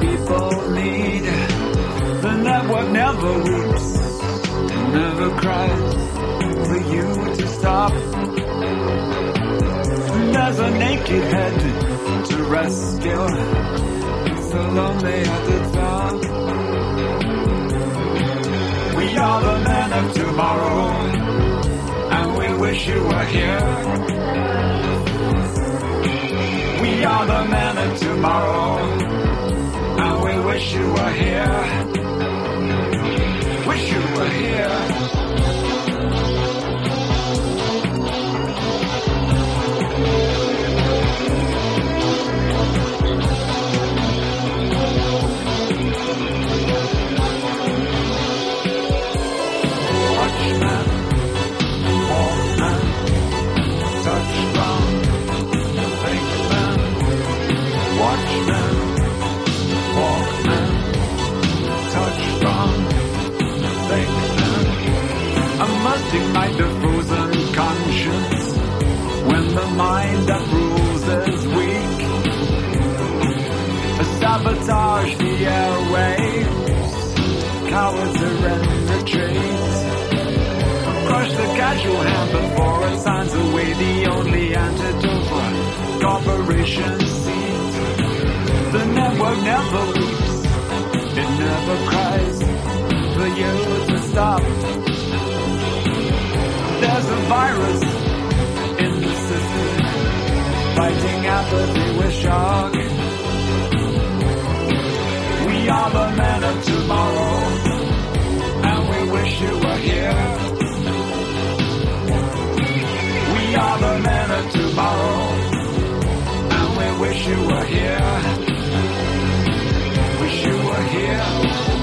people need. The network never weeps, never cries for you to stop. There's a naked head to rescue. It's so lonely at the top. We are the men of tomorrow, and we wish you were here. We are the men of tomorrow, wish you were here. Wish you were here. Ignite the frozen conscience when the mind that rules is weak. Sabotage the airwaves, cowards are in retreat. Crush the casual hand before it signs away the only antidote for corporation seat. The network never weeps, it never cries for you to stop. A virus in the system, fighting apathy with shock. We are the men of tomorrow, and we wish you were here. We are the men of tomorrow, and we wish you were here. Wish you were here.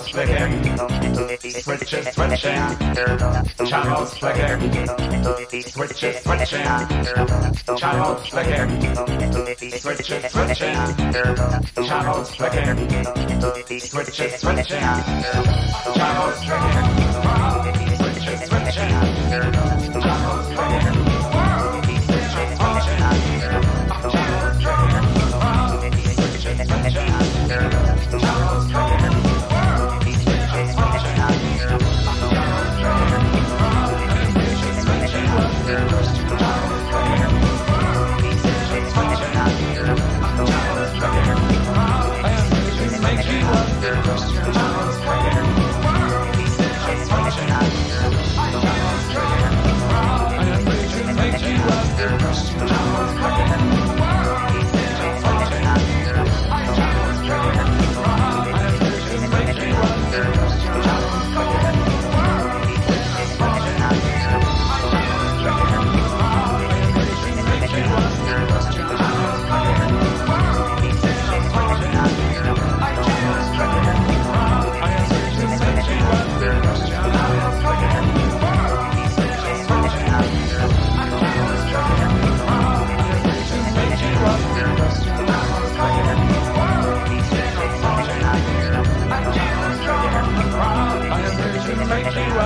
Channels flicking, switches switching. Channels flicking, switches switching. Channels flicking, switches switching. Channels flicking, switches switching. Channels. Becker, switches switching. Charles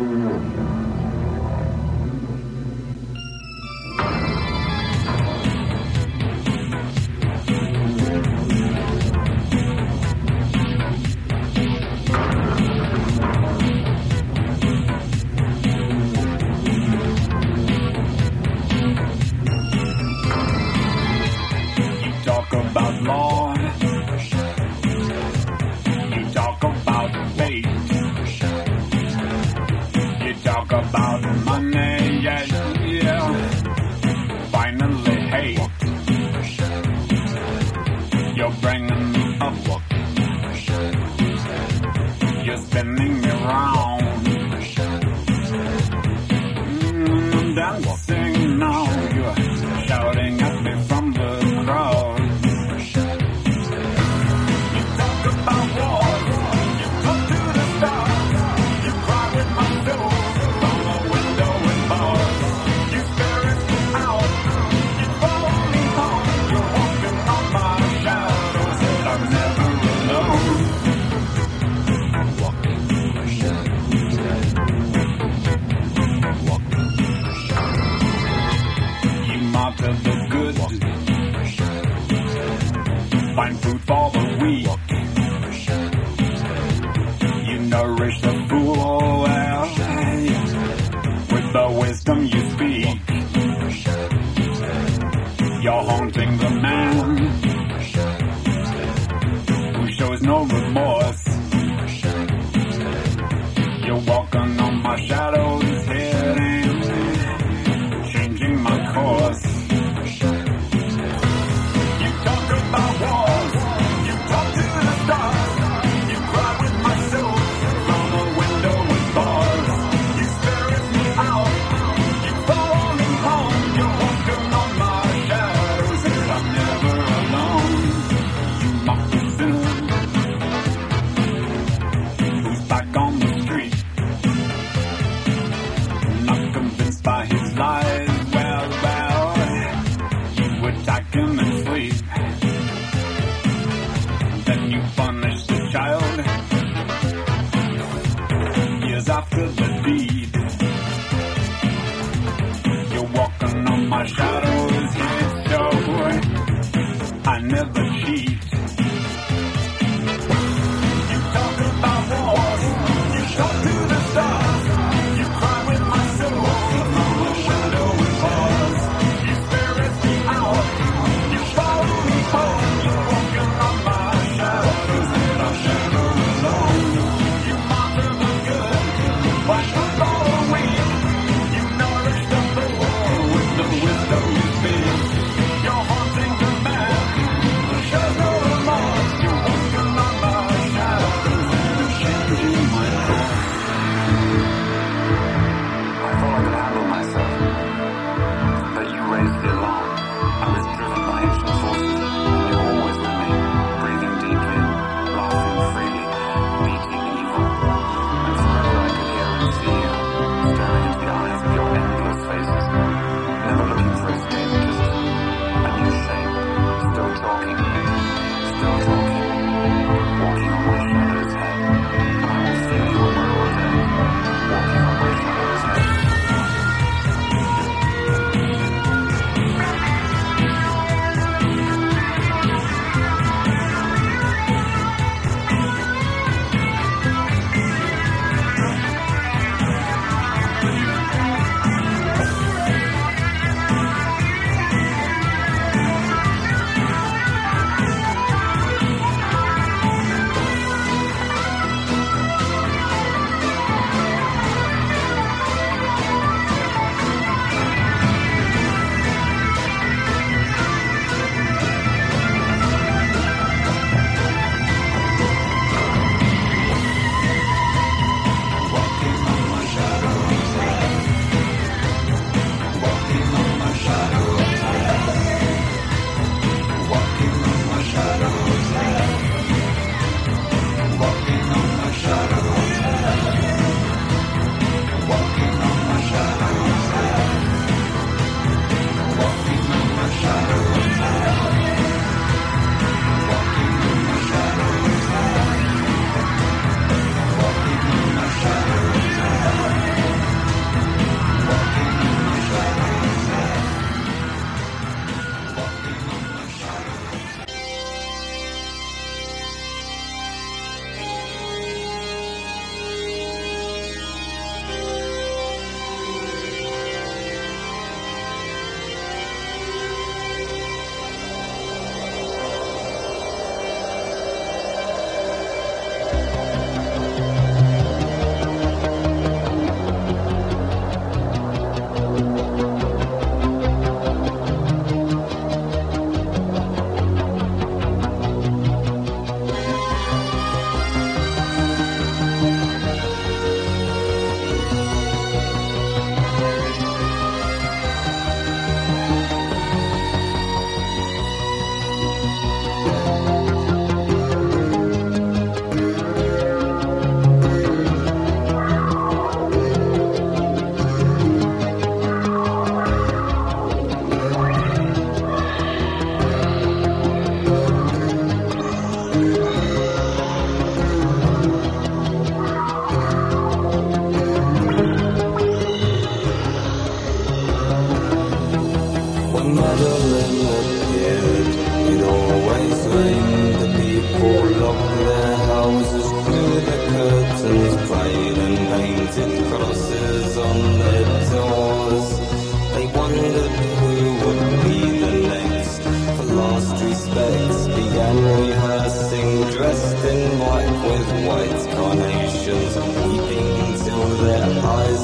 Mm-hmm. bring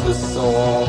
eyes were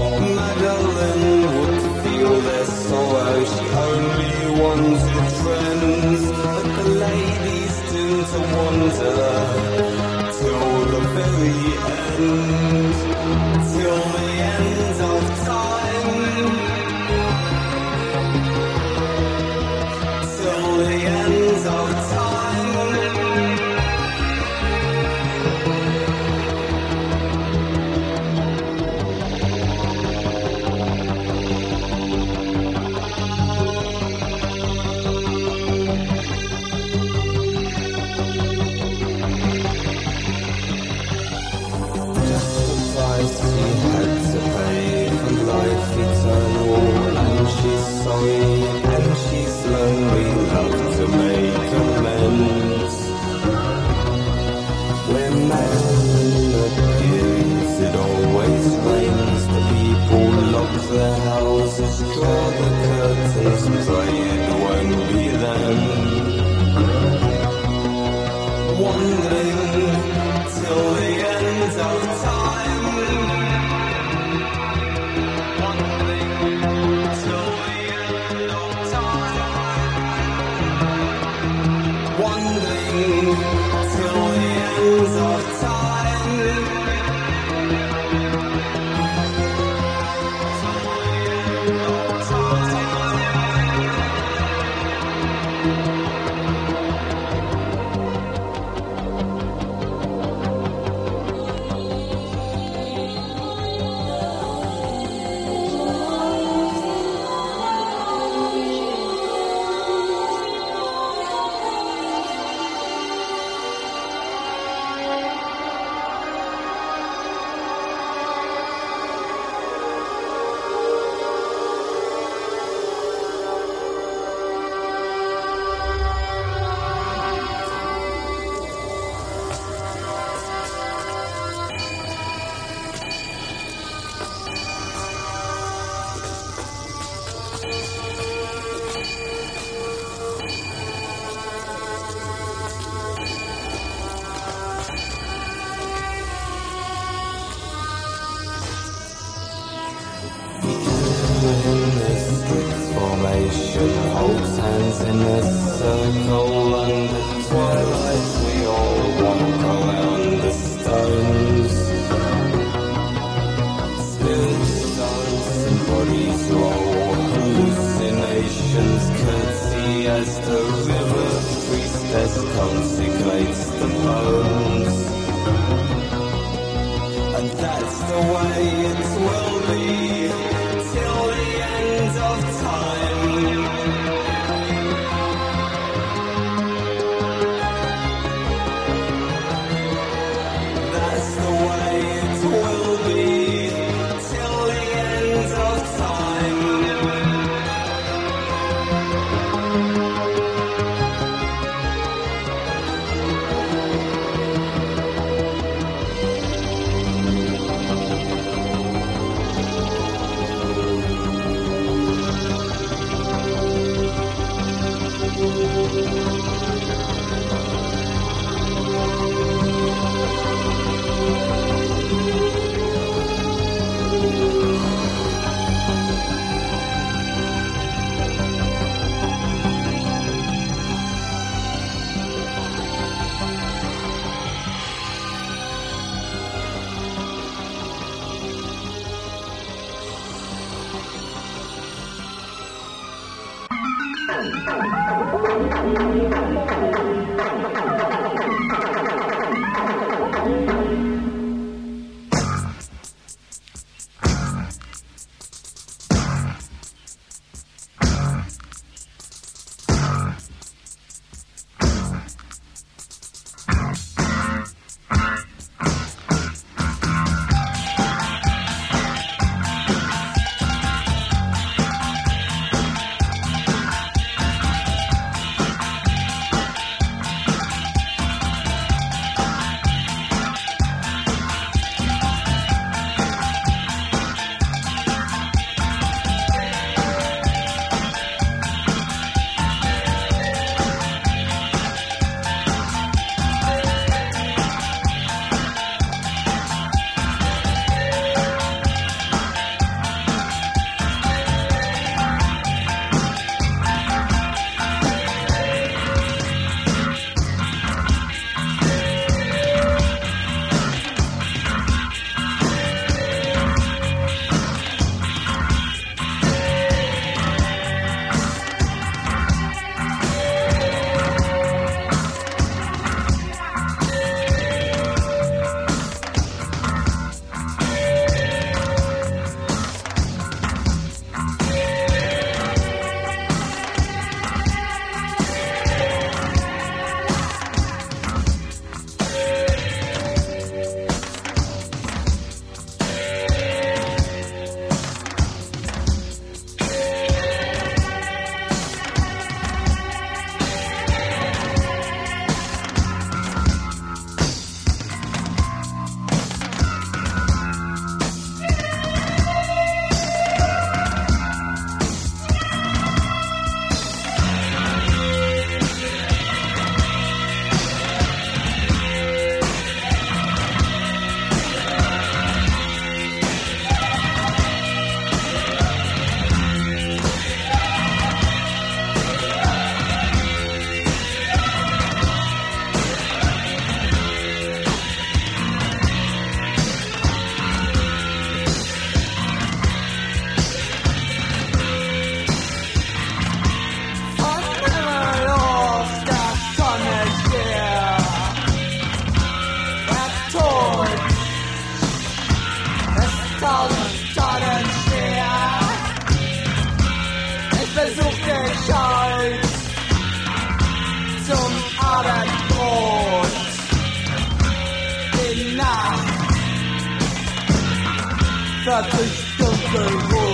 Wirklich dunkelrot. Der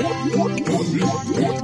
えっ?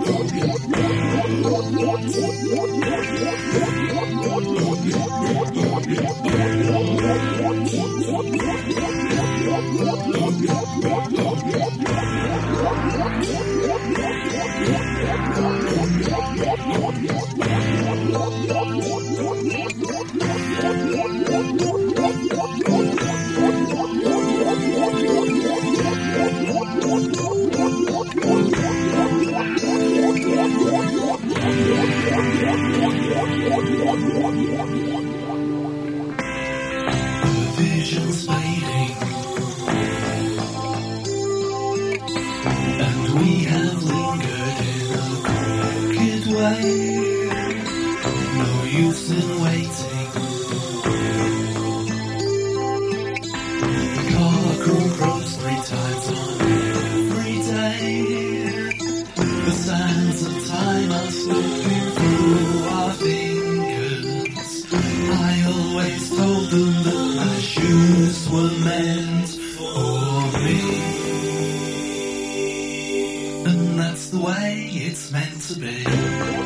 It's meant to be.